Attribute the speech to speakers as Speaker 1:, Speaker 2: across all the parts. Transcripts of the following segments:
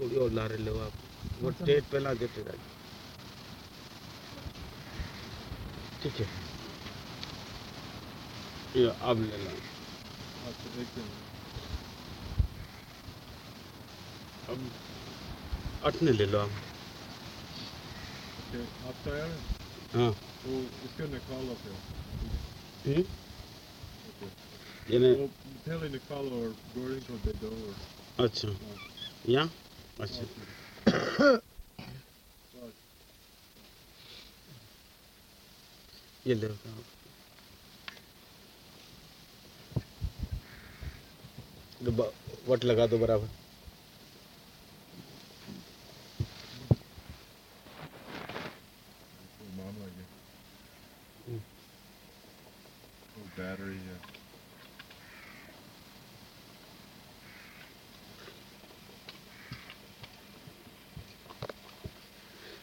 Speaker 1: थोड़ी और ला रहे लो आप। वो टेट पहला देते रहे ठीक है। ये अब ले लो।
Speaker 2: अच्छा
Speaker 1: अब अटने ले लो आप।
Speaker 2: तैयार हैं?
Speaker 1: हाँ।
Speaker 2: तो इसका निकालो फिर।
Speaker 1: हम्म? यानी
Speaker 2: तो पहले निकालो और गोरिंग को दे दो।
Speaker 1: अच्छा। यहाँ? अच्छा। ये ले वट लगा दो बराबर
Speaker 2: कोई मामला है
Speaker 1: हम्म।
Speaker 2: कोई बैटरी है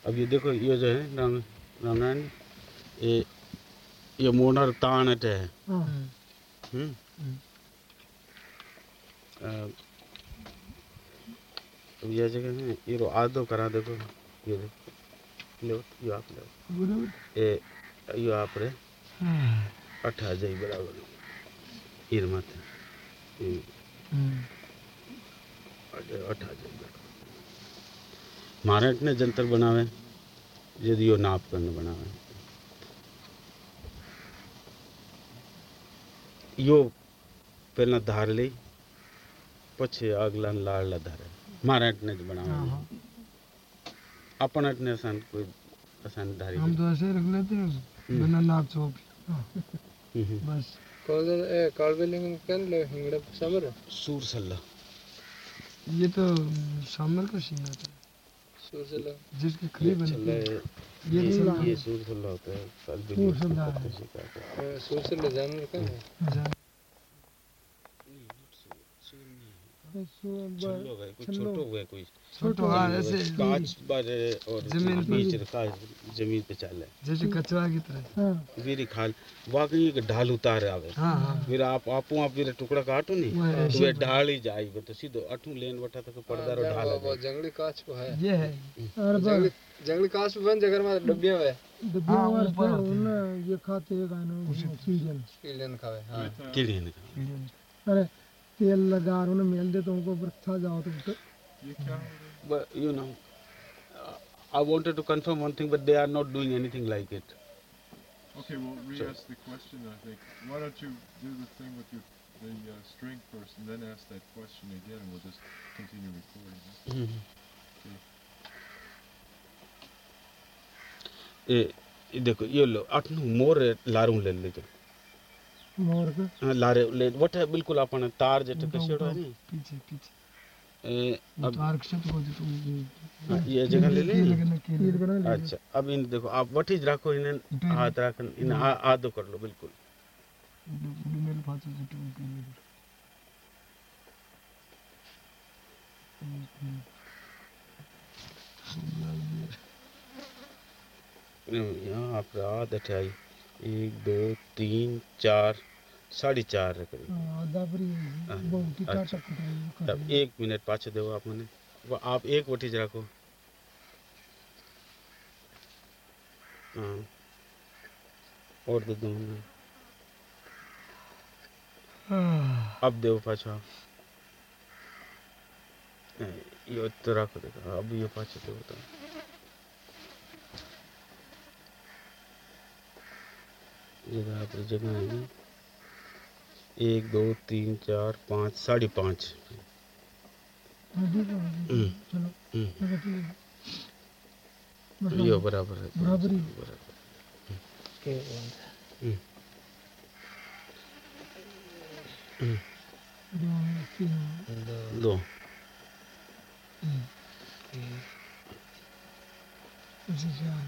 Speaker 1: अब ये देखो ये जो है राम रामायण ये ये मोनर तान अटे है। हम्म। अ, अब ये जगह है ये रो आदो करा देखो ये देखो लो ये आप लो। ये ये आप रे। अठा जाई बराबर। हीर माथे हम्म, अठे अठा महाराज ने जंतर बनावे यदि वो नाप करने बनावे। यो पहला धार ले पछे अगला लाड़ला धार महाराज ने तो बनावे। हाँ, हाँ। अपन अटने आसान कोई आसान धारी
Speaker 3: हम तो ऐसे रख लेते हैं हम्म। बिना नाप चोप
Speaker 1: हाँ। हम्म।
Speaker 3: बस।
Speaker 4: कौन सा ए कालबेलिंग कैन ले हिंगड़ा समर
Speaker 1: सूर सल्ला।
Speaker 3: ये तो समर का सीन है। जिसकी खली बनती है।
Speaker 1: ये
Speaker 3: ये चल्ला
Speaker 1: ये सूर सल्ला होता है साल भी
Speaker 3: सूर सल्ला है।
Speaker 1: छल्लो है कोई छोटो है कोई।
Speaker 3: छोटो हाँ ऐसे
Speaker 1: कांच पर और
Speaker 3: ज़मीन पर-
Speaker 1: बीच रखा ज़मीन पे चाले
Speaker 3: जैसे कचरा की तरह।
Speaker 1: फिर खाल वाकई एक ढाल उतार आवे।
Speaker 3: हाँ हाँ।
Speaker 1: फिर आप आपू आप फिर टुकड़ा काटो नहीं तो वे ढाल ही जाई तो सीधो अठू लेन वठा तक पड़दा रो ढाल आ जाए।
Speaker 4: जंगली काच को है।
Speaker 3: ये है।
Speaker 4: जंगली जंगली काच बन जगर में डब्बियाँ है
Speaker 3: हाँ, ऊपर हैं।
Speaker 5: ये खाते हैं गाना सीज़न
Speaker 4: कीड़न खावे हाँ।
Speaker 1: कीड़े ने
Speaker 5: अरे तेल लगा और उन्हें मेल दे तो उनको ऊपर जाओ तो तो
Speaker 2: ये क्या हो रहा है
Speaker 1: but you know uh, i wanted to confirm one thing but they are not doing anything like it
Speaker 2: Okay, well, re-ask the question. I think. Why don't you do the thing with your the uh, string first, and then ask that question again, and we'll just continue recording. huh?
Speaker 1: ये ये देखो ये लो अठनु मोर लारू ले ले
Speaker 5: मोर का
Speaker 1: हाँ लारे ले वट है बिल्कुल अपन तार जेट कसेड़ो है नी?
Speaker 3: पीछे पीछे।
Speaker 1: ए, अब
Speaker 3: तो आरक्षित को जो तुम
Speaker 1: हाँ, ये जगह ले ले? अच्छा अब इन देखो आप वठी रखो इन्हें हाथ रख इन आ- आधो कर लो बिल्कुल।
Speaker 3: मेल फाचे जो तुम पीले
Speaker 1: यहाँ आप रात अठाई एक दो तीन चार साढ़े चार है करीब। हाँ,
Speaker 5: ही
Speaker 1: अच्छा। एक मिनट पाछे दो आप मैंने। वो आप एक वटी रखो। हाँ। और दे दो मैंने। अब दो पाछो ये तो रखो देखो। अब ये पाछे दो तो। ये तो आप जगह है एक दो तीन चार पाँच साढ़े पाँच। हम्म,
Speaker 5: चलो।
Speaker 1: हम्म,
Speaker 5: चलो ठीक है।
Speaker 1: ये बराबर है।
Speaker 5: बराबर। ही।
Speaker 1: बराबर
Speaker 5: दो तीन
Speaker 1: दो।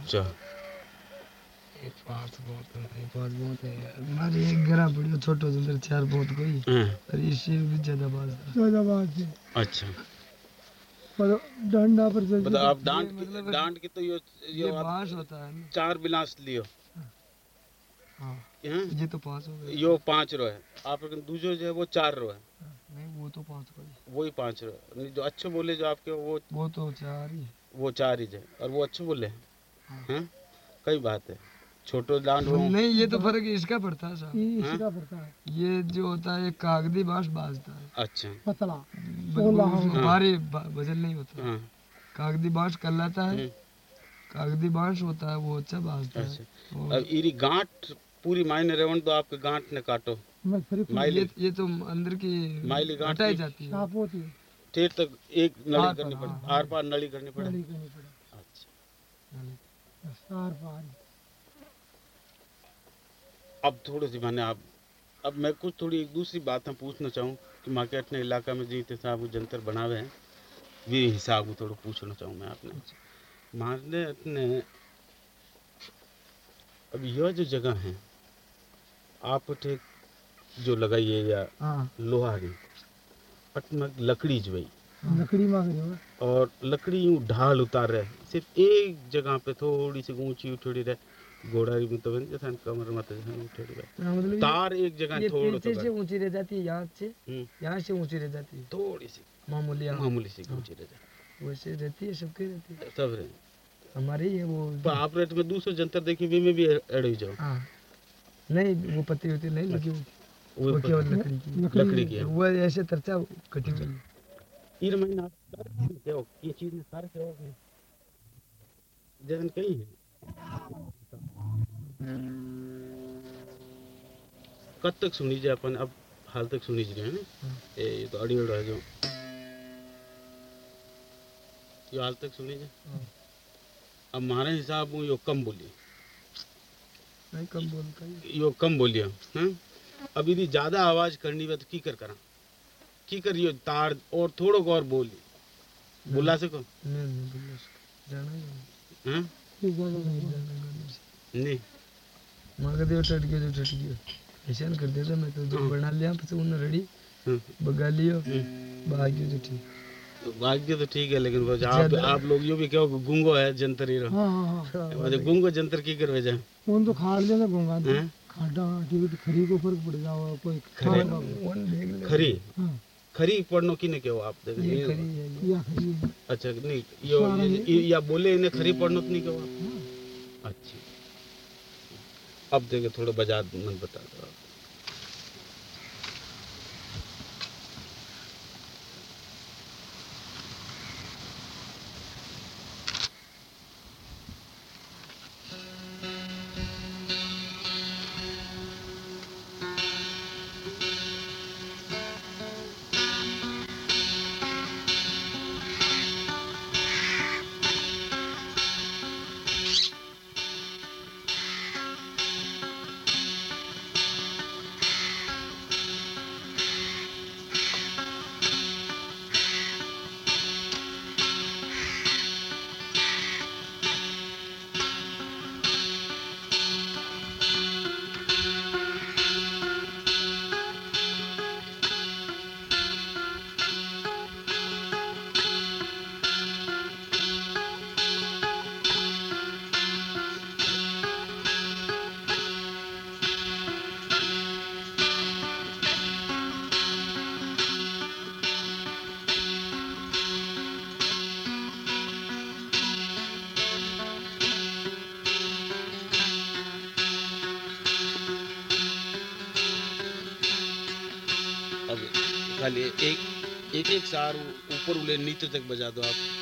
Speaker 5: चार।
Speaker 4: पाँच पाँच
Speaker 3: चार
Speaker 1: आप की तो बिलास लियो
Speaker 3: ये तो पास हो
Speaker 1: यो पाँच रो है आप दूसरो जो है वो चार रो है
Speaker 3: नहीं वो तो पाँच का ही
Speaker 1: पाँच नहीं जो अच्छे बोले जो आपके वो
Speaker 3: वो तो चार ही
Speaker 1: वो चार ही है और वो अच्छे बोले।
Speaker 3: हैं
Speaker 1: कई बात है छोटो डांड हो।
Speaker 3: नहीं ये तो फ़र्क इसका पड़ता है साहब।
Speaker 5: ये इसका पड़ता है।
Speaker 3: ये जो होता है कागदी बाँस बाजता है।
Speaker 1: अच्छा।
Speaker 5: पतला।
Speaker 3: भारी वज़न नहीं होता।
Speaker 1: हाँ।
Speaker 3: कागदी बाँस कहलाता है।
Speaker 1: हम्म,
Speaker 3: कागदी बाँस होता है वो अच्छा बाजता है।
Speaker 1: अच्छा। अब इरी गांठ पूरी मायने रेवन तो आपके गांठ ने काटो। माइली
Speaker 3: ये ये तो अंदर की
Speaker 1: माइली गांठ
Speaker 3: हटाई जाती है।
Speaker 5: साफ़ होती है।
Speaker 1: ठेठ तक एक नली करनी
Speaker 3: पार,
Speaker 1: पड़े
Speaker 3: हाँ,
Speaker 1: आर पार नली करनी पड़े।
Speaker 5: नली करनी पड़े।
Speaker 1: अच्छा।
Speaker 5: आर पार। ही।
Speaker 1: अब थोड़ी सी मैंने आप अब मैं कुछ थोड़ी एक दूसरी बातें पूछना चाहूँ कि मार्केट ने इलाका में जीते साहब वो जंतर बनावे हैं वे हिसाब को थोड़ा पूछना चाहूँ मैं आपने। मारने अपने अब यह जो जगह है आप उठे जो लगाइए या
Speaker 3: हाँ।
Speaker 1: लोहारी अटमक लकड़ी जो भाई
Speaker 5: लकड़ी मांग रहे हो।
Speaker 1: और लकड़ी ढाल उतार रहे सिर्फ़ एक जगह पे थोड़ी सी ऊँची उठड़ी रहे घोड़ारी में तो बन जैसा कमर मत जैसा उठड़ी रहे
Speaker 3: हाँ, मतलब
Speaker 1: तार एक जगह थोड़ा तो
Speaker 3: से ऊँची रह जाती है यहाँ से
Speaker 1: हम्म,
Speaker 3: यहाँ से ऊँची रह जाती है।
Speaker 1: थोड़ी सी।
Speaker 3: मामूली
Speaker 1: मामूली सी ऊँची रह जाए
Speaker 3: वैसे रहती है सबकी रहती है।
Speaker 1: सब रहे
Speaker 3: हमारी है वो
Speaker 1: पर ऑपरेट में दूसरे जंतर देखी वे में भी एड हो जाओ।
Speaker 3: हाँ। नहीं वो पत्ती होती नहीं लगी
Speaker 1: वो
Speaker 3: वो केवल लकड़ी की।
Speaker 1: लकड़ी की
Speaker 3: वो ऐसे तरचा कटी हुई।
Speaker 1: ईर महीना ये चीज़ सारे हो गए। जैसे कहीं है। कब तक सुनी जाए अपन अब हाल तक सुनी जाए ना? ये तो अड़ी उड़ा जो ये हाल तक सुनी जाए
Speaker 3: हाँ।
Speaker 1: अब हमारे हिसाब में यो कम बोली
Speaker 3: नहीं कम बोलता ही
Speaker 1: यो कम बोलियो हैं अब यदि ज़्यादा आवाज़ करनी है तो की कर करा? की कर यो तार और थोड़ो और बोली बुला सको
Speaker 3: नहीं नहीं बोल सकता जाना ही नहीं।
Speaker 1: हैं
Speaker 5: नहीं।
Speaker 1: नहीं
Speaker 3: देव टट गया जो टट गया। ऐसा कर देता मैं तो जो बना लिया फिर उन रेडी
Speaker 1: हम्म,
Speaker 3: बगा लियो।
Speaker 1: हम्म।
Speaker 3: भाग गयो तो ठीक।
Speaker 1: तो भाग्य तो ठीक है लेकिन आप आप लोग यो भी कहो गुंगो है जंतर ही रहो
Speaker 5: हाँ। हाँ हाँ
Speaker 1: मतलब गुंगो जंतर की करवे जाए
Speaker 5: उन तो खाड़ घूँगा
Speaker 1: हैं?
Speaker 5: खाड़ा ठीक खरी को फ़र्क पड़ जाओ कोई
Speaker 1: खरी-
Speaker 3: ले?
Speaker 1: खरी?
Speaker 5: हाँ।
Speaker 1: खरी पढ़नो की ने कहो आप?
Speaker 3: ये खरी है या
Speaker 5: खरी
Speaker 1: अच्छा नहीं यो ये, बोले इन्हें खरी पढ़नो तो नहीं कहो आप? अच्छा अब देखिए थोड़ा बजाज मन बता दो खाली एक एक एक सार ऊपर उले नीचे तक बजा दो आप।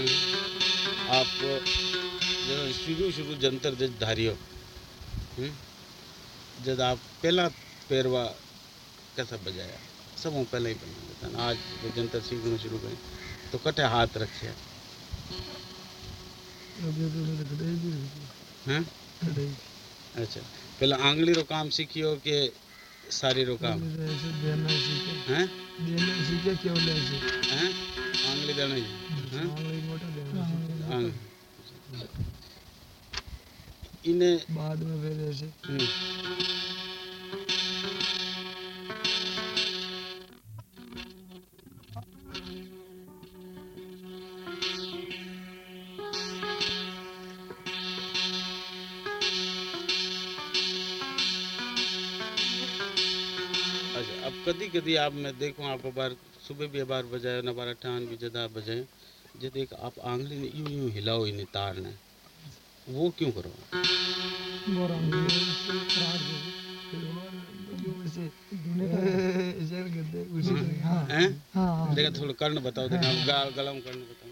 Speaker 1: आप शुरू शुरू जंतर जज धारियो हम्म? जब आप पहला पेरवा कैसा बजाया सब वो पहले ही बना लेता आज जो जंतर सीखना शुरू करें तो कटे हाथ रखे।
Speaker 3: अभी तो मैंने कढ़ाई भी रखी
Speaker 1: हैं?
Speaker 3: कढ़ाई
Speaker 1: अच्छा पहले इन्हें
Speaker 3: बाद में फिर ऐसे
Speaker 1: अब कदी कदी आप, मैं देखूँ, आप बार सुबह भी बार बजाए ना बार ठान भी जदा बजाए। जब एक आप आंगली ने यूँ यूँ हिलाओ इन्हें तार ने वो क्यों करो?
Speaker 5: हाँ
Speaker 1: हैं
Speaker 5: हाँ?
Speaker 1: देखा थोड़ा कर्ण बताओ देखा गला में कर्ण बताओ।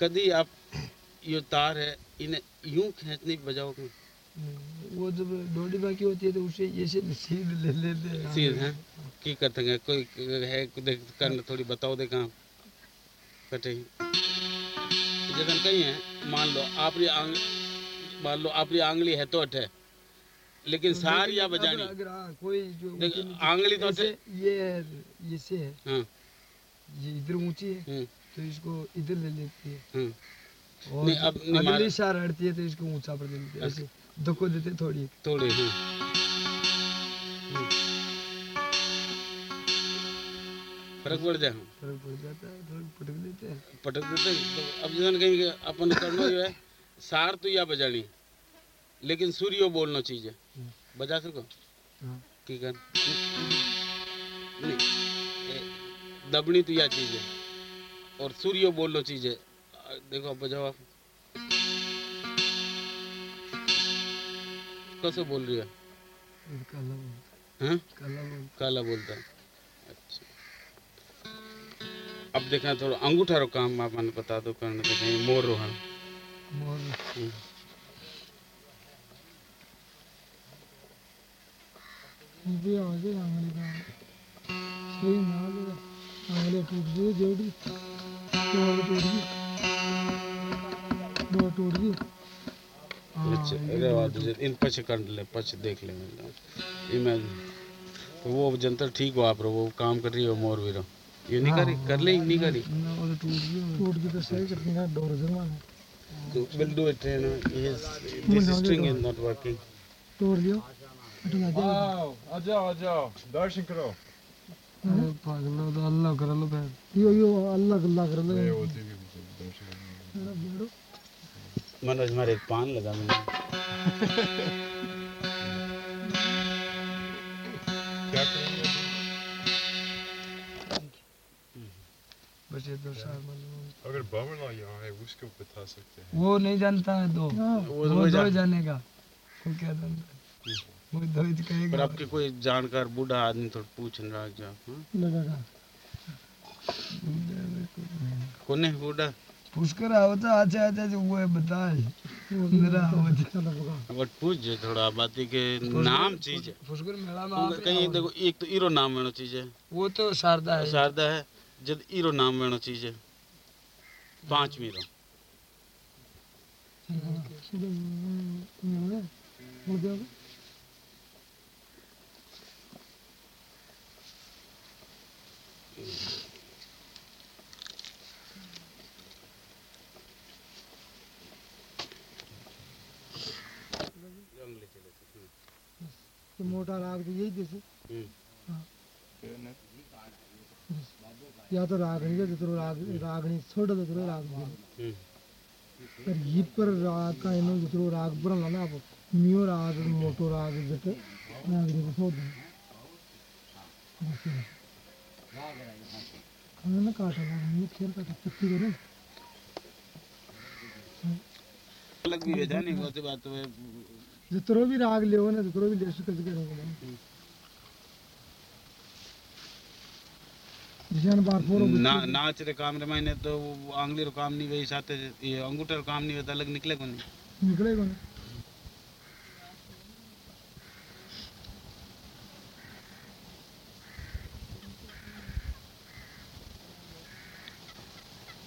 Speaker 1: कदी आप ये तार है इन्हें यूँ खींचने बजाओगे
Speaker 3: वो जब डोडी बाकी होती है तो उसे ऐसे सीध ले लेते हैं।
Speaker 1: सीध हैं। की करते हैं? कोई है देख करना थोड़ी बताओ दे कहाँ कटे जगन कहीं है मान लो आपकी आंग मान लो आपकी आंगली है तो अठे लेकिन सारी या बजानी
Speaker 3: अगर हाँ कोई जो
Speaker 1: आंगली तो
Speaker 3: ये ये से है।
Speaker 1: हाँ।
Speaker 3: ये इधर ऊँची है।
Speaker 1: हम्म।
Speaker 3: तो इसको इधर ले लेती है।
Speaker 1: हम्म।
Speaker 3: और
Speaker 1: नहीं, अब नहीं,
Speaker 3: अगली सार हटती है तो इसको ऊँचा पर ले लेती है ऐसे धक्को देते थोड़ी।
Speaker 1: थोड़ी हाँ। फ़र्क पड़ जाए।
Speaker 3: फ़र्क पड़ जाता है थोड़ा पटक देते हैं।
Speaker 1: पटक देते हैं तो अब जन कहीं के अपन करना जो है सार तो या बजानी। लेकिन सूर्यो बोलना चाहिए। बजा सको?
Speaker 3: हाँ।
Speaker 1: की कर नहीं दबनी तो या चीज़ है। और सूर्यो बोलना चाहिए अ, देखो अब बजाओ आप। कैसे बोल रही है?
Speaker 3: काला बोलता
Speaker 1: हैं?
Speaker 3: काला बोलता
Speaker 1: काला बोलता है। अच्छा। अब देखना थोड़ा अंगूठा रो काम आप मैंने बता दो करने देखें ये मोर
Speaker 3: मोर।
Speaker 1: हम्म।
Speaker 5: भी आ गई अंगली का। सही ना अंगली टूट गई जोड़ी। टूट गई टूट
Speaker 1: अच्छा अरे इन पछ कर ले पछ देख ले। मैं तो वो जंतर ठीक हो आप रो वो काम कर रही हो मोर भी रो ये नहीं करी? कर ले नहीं करी?
Speaker 3: ना तो टूट गई
Speaker 5: तो सही करती है डोर जमा।
Speaker 1: So we'll do it, you know. Yes, this string is not working.
Speaker 5: तोड़ लियो
Speaker 2: आ जाओ आ जाओ। दर्शन करो।
Speaker 3: पागल तो अल्लाह कर लो फिर
Speaker 5: यो यो अल्लाह अल्लाह कर ले
Speaker 2: नहीं होती भी मुझे दर्शन करने
Speaker 5: बेड़ो
Speaker 1: मनोज हमारे एक पान लगा मैंने
Speaker 3: तो
Speaker 2: अगर यहाँ है उसको बता सकते हैं।
Speaker 3: वो नहीं जानता है दो।
Speaker 5: हाँ
Speaker 1: वो
Speaker 3: वो
Speaker 1: वो
Speaker 3: दो
Speaker 1: जा,
Speaker 3: जानेगा। वो क्या जानता है? तो
Speaker 1: पर आपके कोई जानकार बूढ़ा आदमी थोड़ा पूछ रहा है जा हाँ? कौन है बूढ़ा?
Speaker 3: पुष्कर आओ तो अच्छा अच्छा जो वो है बताए। मेरा आवत
Speaker 5: चलो
Speaker 1: बट पूछ जे थोड़ा बाती के नाम चीज़ है।
Speaker 3: पुष्कर मेला में
Speaker 1: कहीं देखो एक तो ईरो नाम वेणो चीज़ है।
Speaker 3: वो तो शारदा है।
Speaker 1: शारदा है जब ईरो नाम वेणो चीज़ है। पाँच मीरो।
Speaker 5: हो गया तो मोटा राग तो यही जैसे। या तो रागणी का जितरो राग रागणी छोटा जितरो राग दियो पर ये पर राग का इनो जितरो राग पर ना आप मियो राग मोटो राग जट रागणी को दो। खाना ना काटा ना ये खेल काटा चप्पी करो।
Speaker 1: अलग भी भेजा नहीं वैसे बात तो है।
Speaker 5: जितरो भी राग लियो ना जितरो भी लेस कर करेंगे जिसान बार फोरो
Speaker 1: ना नाच रे काम रे मायने तो आंगली रो काम नहीं वही साथे ये अंगूठे रो काम नहीं होता अलग निकले को नहीं
Speaker 5: निकलेगा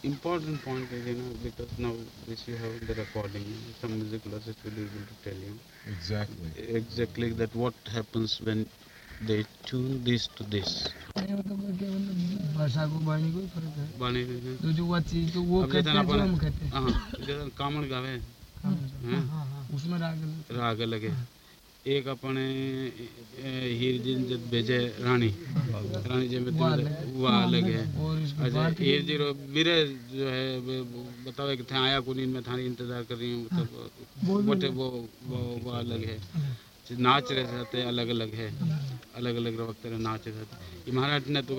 Speaker 1: important point is you know because now this you have the recording some music classes will be able to tell you
Speaker 2: Exactly.
Speaker 1: exactly that what happens when they tune this to this
Speaker 3: मतलब मतलब भाषा को वाणी को फ़र्क है
Speaker 1: बाणी
Speaker 3: तो जो वो चीज़ तो वो कहते हैं जो हम कहते हैं
Speaker 1: हाँ जैसे कामण गावे हैं
Speaker 5: हाँ हाँ
Speaker 3: उसमें राग।
Speaker 1: राग अलग है एक अपने ए, हीर जी जब भेजे रानी रानी जी में
Speaker 3: वो अलग है।
Speaker 1: अच्छा हीर जी रो वीरे जो है बतावे कि थे आया को नहीं मैं थारी इंतज़ार कर रही हूँ मतलब बटे वो वो वो अलग है नाच रहे रहते अलग अलग है अलग अलग वक्त रहे नाच रहे ये महाराज ने तो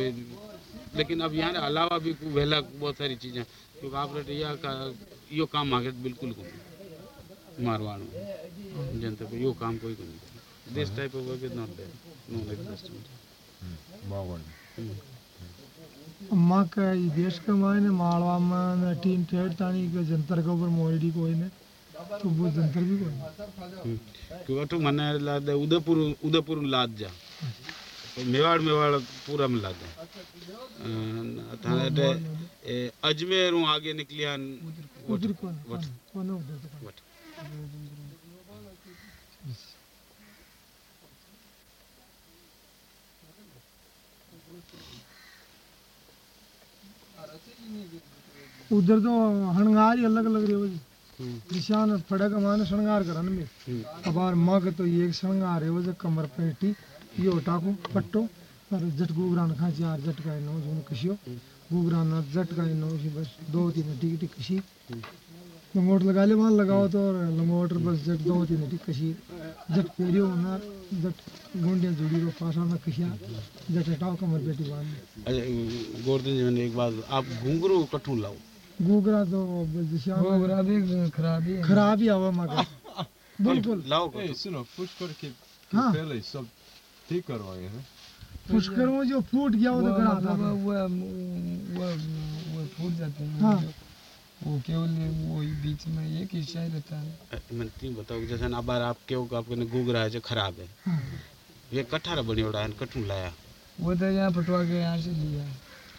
Speaker 1: लेकिन अब यहाँ अलावा भी वेला बहुत सारी चीज़ें क्योंकि आप रटे यो काम आगे बिल्कुल को मारवाड़। में जनता को यो काम कोई को नहीं this type of work is not there no existent
Speaker 2: Marwan.
Speaker 5: अम्मा का ई देश के मायने मालवा में टीन ठेठ तानी के जंतर के ऊपर मोड़ी कोई ने तो वो जंतर भी कोई नहीं।
Speaker 1: क्योंकि अठू मने लाद उदयपुर उदयपुर लाद जा। तो मेवाड़ मेवाड़ पूरा में
Speaker 5: उधर तो हणगार ही अलग अलग रहे
Speaker 1: हम्म,
Speaker 5: निशान फड़क माने श्रृंगार करन में।
Speaker 1: हम्म,
Speaker 5: अब आर मग तो एक श्रृंगार है वो जो कमर पेटी ये उठाको पट्टो और जट गुगरान खा चार जट का नो जो कशियो गुगरान जट का नो बस दो तीन टिक टिक कशी। लंगोट लगा ले वहाँ लगाओ तो और लंगोट बस जट दो तीन टिक कशी। जट पेरियो ना जट गुंडे जुड़ी रो पासा में कशिया। जट हटाओ कमर पेटी बाँध
Speaker 1: गोवर्धन जी मैंने एक बात आप घुंघरू कठू लाओ।
Speaker 5: गुगरा तो दिशा
Speaker 3: वो बुरा भी खराब ही
Speaker 5: खराब ही आवा मगर बिल्कुल
Speaker 1: लाओ
Speaker 2: सुनो पुश करके
Speaker 5: हाँ।
Speaker 2: पहले सब ठीक करवाए हैं।
Speaker 5: पुष्कर में जो फूट गया वो
Speaker 3: वो
Speaker 5: तो गड़ा
Speaker 3: मतलब
Speaker 5: था।
Speaker 3: वो वो वो फूट जाते हैं।
Speaker 5: हाँ।
Speaker 3: वो केवल वो बीच में एक हिस्सा ही रहता है।
Speaker 1: मैं तीन बताओ कि जैसे अब आप क्यों आपके घुघरा है जो खराब है।
Speaker 5: हाँ।
Speaker 1: ये कठारा बनी उड़ा है कठू लाया।
Speaker 3: वो तो यहाँ पटवा के यहाँ से लिया।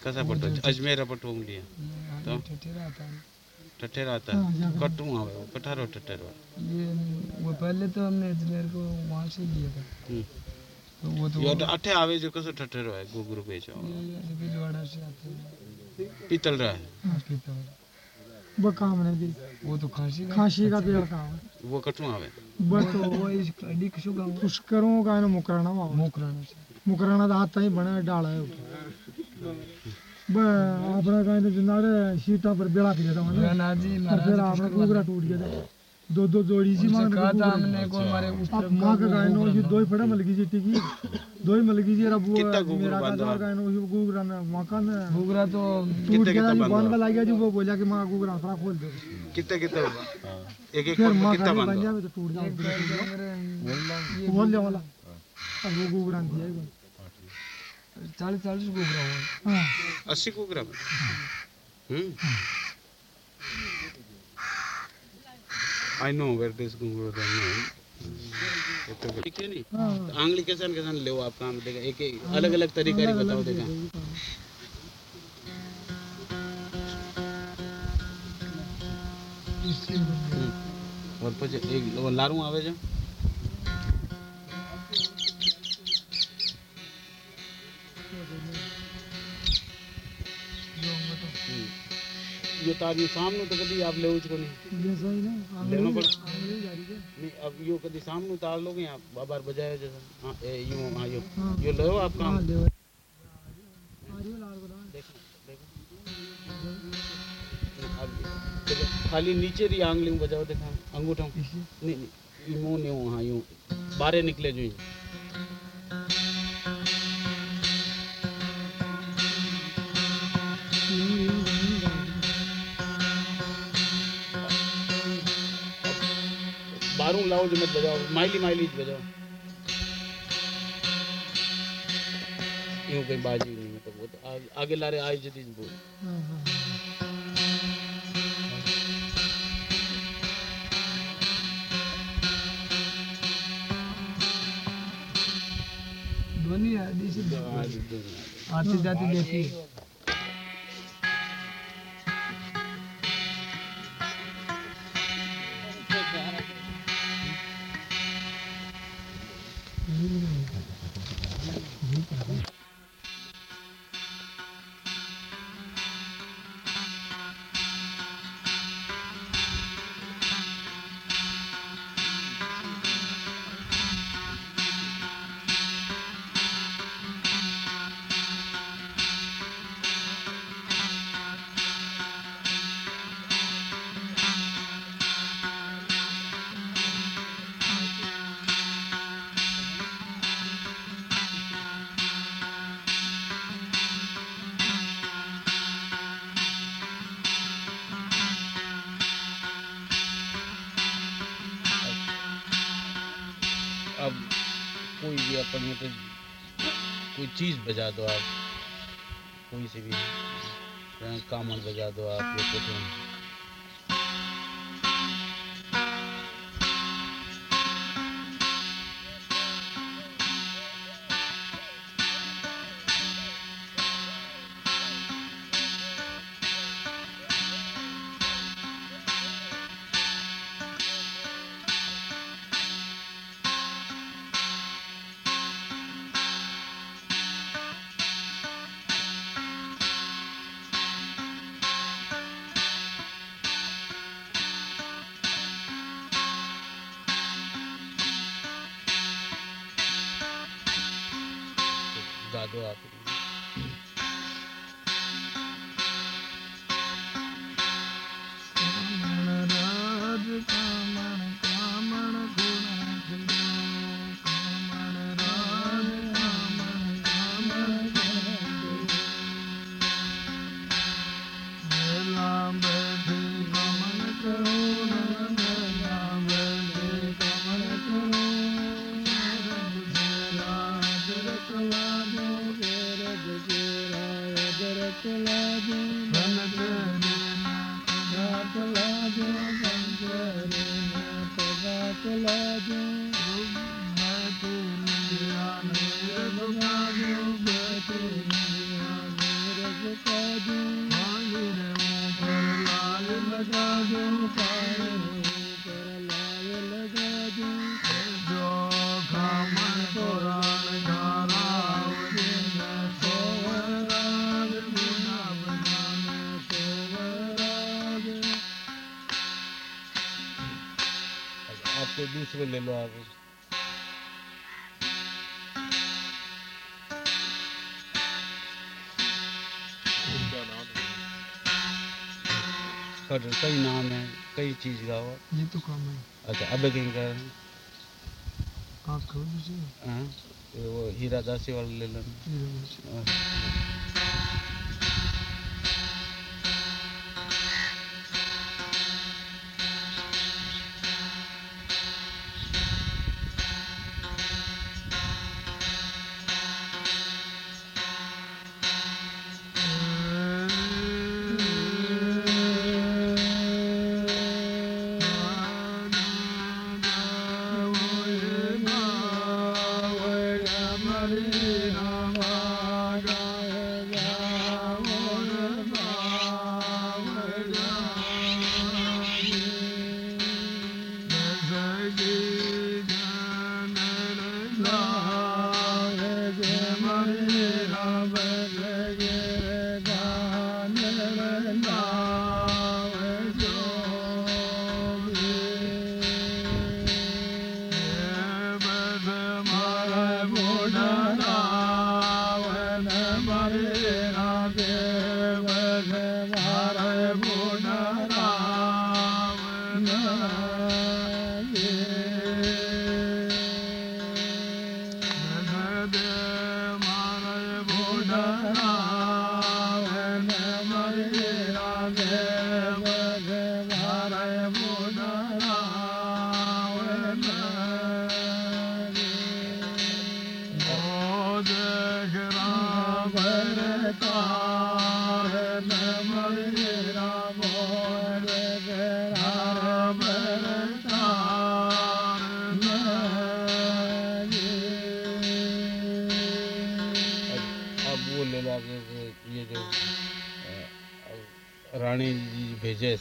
Speaker 1: कैसा पटो अजमेर पटो लिया। तो?
Speaker 3: ठठेरा है।
Speaker 1: ठठेरा आता
Speaker 5: हाँ,
Speaker 1: है कटू आवे कठारो ठठेरो।
Speaker 3: ये वो पहले तो हमने अजमेर को वहाँ से लिया था।
Speaker 1: हम्म।
Speaker 3: तो वो तो
Speaker 1: यो तो अठे आवे जो कसो ठठेरो है घुघरू बेचो
Speaker 3: ये बिजवाड़ा से आते हैं
Speaker 1: पीतल रहा है
Speaker 3: हाँ, पीतल
Speaker 5: वो काम नहीं दी
Speaker 3: वो तो खांसी
Speaker 5: खांसी का पेड़ काम है
Speaker 1: वो कटू आवे
Speaker 5: वो
Speaker 3: वो
Speaker 5: तो
Speaker 3: वो इस कड़ी किसु का
Speaker 5: पुष्करों का ना मुकराना हुआ
Speaker 3: मुकराना से
Speaker 5: मुकराना तो हाथ ही बना डाला है ब अपना का तो जिंदारे सीटा पर बेड़ा के देता हूँ
Speaker 3: राणा जी महाराज
Speaker 5: फिर आपने कुगरा टूट गया दो दो जोड़ी
Speaker 3: उनसे
Speaker 5: मांग
Speaker 3: कहा था हमने को हमारे उस
Speaker 5: अब माँ का गायनो ये दो ही फड़ा मलगी जी टिकी दो ही मलगी जी अब वो मेरा का
Speaker 1: बांधा
Speaker 5: दौर गायनो ये गुगरा ना मकान
Speaker 3: घुघरा तो
Speaker 5: टूट गया जी
Speaker 1: बांधा
Speaker 5: बंद का लग गया जी वो बोला कि माँ गुगरा थोड़ा खोल दे।
Speaker 1: कितने कितने होगा एक एक
Speaker 5: फिर
Speaker 1: माँ कितना
Speaker 5: खाली बन
Speaker 1: बांधो
Speaker 5: जाए तो टूट जाए
Speaker 3: मेरे
Speaker 5: बोल ले वाला। अब वो गुगरा दिया है।
Speaker 3: चालीस चालीस गुगरा हुआ।
Speaker 5: हाँ।
Speaker 1: अस्सी कुग्राम हम्म। आई नो वेयर दिस घुंघरू द नो तो ठीक है नहीं
Speaker 5: हाँ
Speaker 1: तो आंगली कैसन कैसन ले आप काम देगा एक एक अलग अलग तरीका ही बताओ देगा और પછી એક લારું આવે છે ये तार ये सामने तो कभी आप ले उसको नहीं।
Speaker 5: ही
Speaker 1: लेना
Speaker 5: जा है
Speaker 1: नहीं अब यो कभी सामने उतार लोगे आप बार बजाए जैसे? हाँ ए यूँ हाँ यो।
Speaker 5: हाँ।
Speaker 1: यो लो आप काम।
Speaker 5: हाँ है
Speaker 1: देखो देखो। अब खाली नीचे री आंगली बजाओ देखा अंगूठा। नहीं नहीं यूँ नहीं हाँ यूँ। बाहर निकले जो यूँ।
Speaker 3: बजाओ जो मत बजाओ माइली माइली बजाओ यूँ कोई बाजी नहीं मतलब वो तो आगे, आगे ला रहे आई जदी बोल
Speaker 1: ध्वनि आदि से। आती जाती देखी
Speaker 3: कोई में मतलब कोई चीज़ बजा दो आप, कोई सी भी, काम कामन बजा दो आप, या कुछ गा दो आप
Speaker 2: है
Speaker 3: पर कई नाम है कई चीज़ गाओ
Speaker 1: ये तो काम है
Speaker 3: अच्छा अब कहीं का
Speaker 1: आप कहो दीजिए
Speaker 3: हाँ, वो हीरा दासी वाला ले लो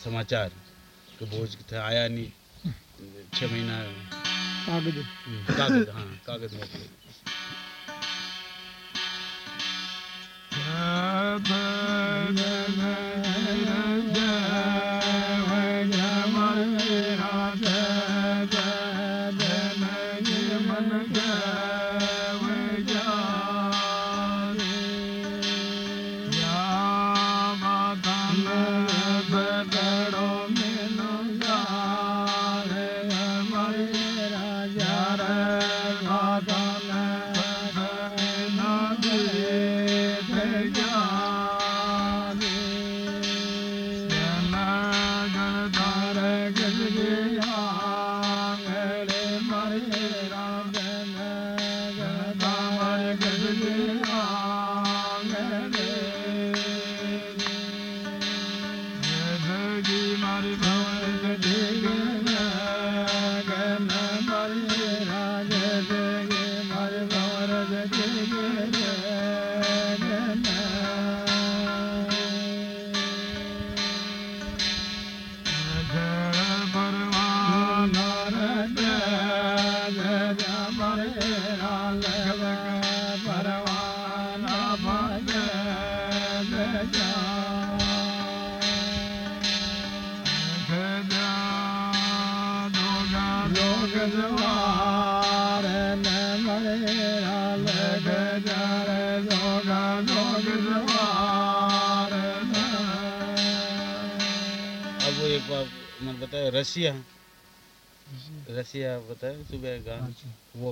Speaker 3: समाचार कि भोज था आया नहीं। छः महीना।
Speaker 5: कागज़।
Speaker 3: कागज़ हाँ कागज़ मोकले। रसिया। रसिया बताया सुबह गान वो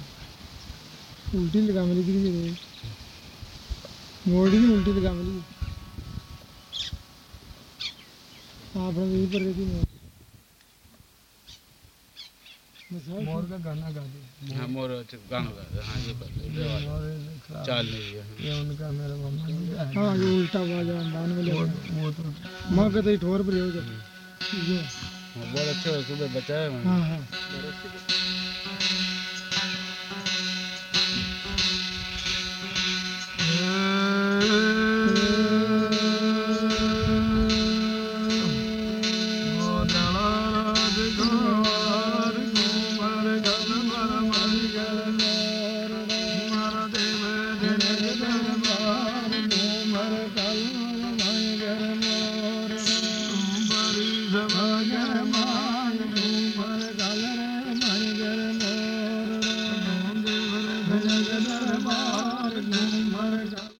Speaker 5: उल्टी लगा मिली थी किसी मोड़ी नहीं उल्टी लगा मिली आपने यहीं पर रहती मोड़ हाँ,
Speaker 1: मोर का गाना गा दे।
Speaker 3: हाँ मोर अच्छा गाना गाया हाँ ये बात है, ये
Speaker 1: मोर
Speaker 3: चाल नहीं है। हाँ।
Speaker 1: ये उनका मेरा मामा का है।
Speaker 5: हाँ ये उल्टा आवाज़ अंदान में ले
Speaker 1: वो तो
Speaker 5: माँ कहते ठोर पर हो जाए ये
Speaker 3: हाँ, बहुत अच्छा है, सुबह बचाया मैंने।
Speaker 5: हाँ हाँ।